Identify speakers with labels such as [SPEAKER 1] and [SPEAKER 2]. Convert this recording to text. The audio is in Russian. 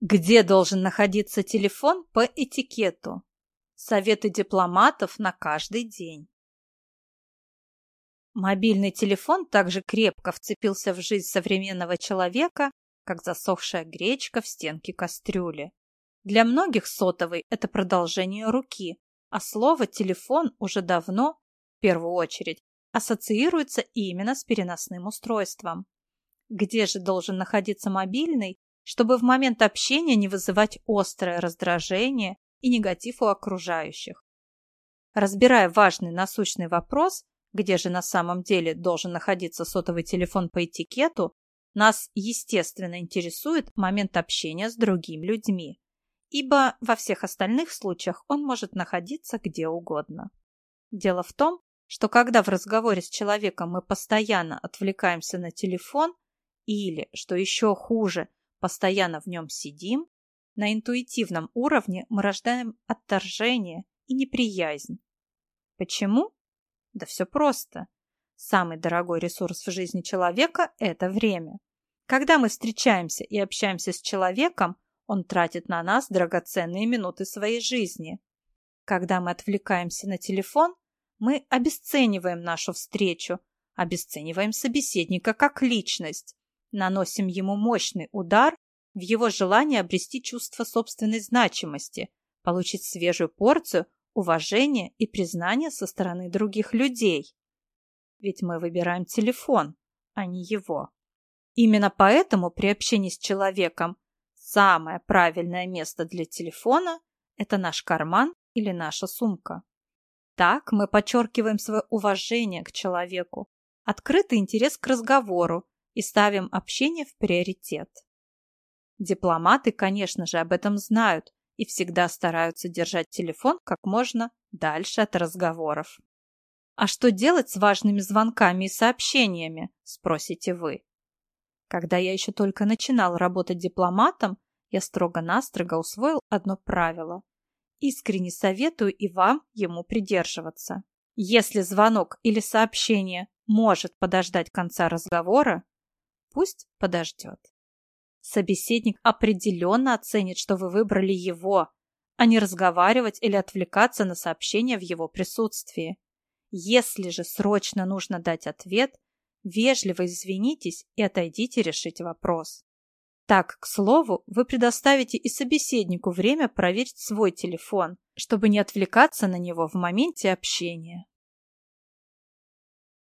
[SPEAKER 1] Где должен находиться телефон по этикету? Советы дипломатов на каждый день. Мобильный телефон также крепко вцепился в жизнь современного человека, как засохшая гречка в стенке кастрюли. Для многих сотовый – это продолжение руки, а слово «телефон» уже давно, в первую очередь, ассоциируется именно с переносным устройством. Где же должен находиться мобильный, чтобы в момент общения не вызывать острое раздражение и негатив у окружающих. Разбирая важный насущный вопрос, где же на самом деле должен находиться сотовый телефон по этикету, нас, естественно, интересует момент общения с другими людьми, ибо во всех остальных случаях он может находиться где угодно. Дело в том, что когда в разговоре с человеком мы постоянно отвлекаемся на телефон или, что еще хуже, постоянно в нем сидим, на интуитивном уровне мы рождаем отторжение и неприязнь. Почему? Да все просто. Самый дорогой ресурс в жизни человека – это время. Когда мы встречаемся и общаемся с человеком, он тратит на нас драгоценные минуты своей жизни. Когда мы отвлекаемся на телефон, мы обесцениваем нашу встречу, обесцениваем собеседника как личность, наносим ему мощный удар в его желание обрести чувство собственной значимости, получить свежую порцию уважения и признания со стороны других людей. Ведь мы выбираем телефон, а не его. Именно поэтому при общении с человеком самое правильное место для телефона – это наш карман или наша сумка. Так мы подчеркиваем свое уважение к человеку, открытый интерес к разговору и ставим общение в приоритет. Дипломаты, конечно же, об этом знают и всегда стараются держать телефон как можно дальше от разговоров. А что делать с важными звонками и сообщениями, спросите вы. Когда я еще только начинал работать дипломатом, я строго-настрого усвоил одно правило. Искренне советую и вам ему придерживаться. Если звонок или сообщение может подождать конца разговора, Пусть подождет. Собеседник определенно оценит, что вы выбрали его, а не разговаривать или отвлекаться на сообщение в его присутствии. Если же срочно нужно дать ответ, вежливо извинитесь и отойдите решить вопрос. Так, к слову, вы предоставите и собеседнику время проверить свой телефон, чтобы не отвлекаться на него в моменте общения.